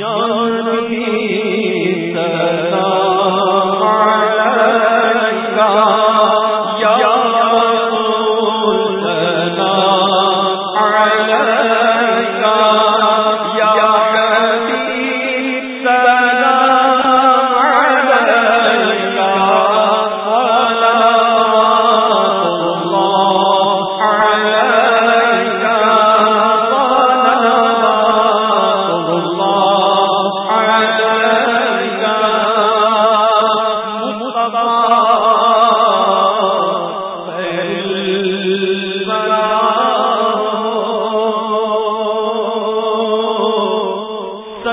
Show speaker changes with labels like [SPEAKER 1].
[SPEAKER 1] یا نبی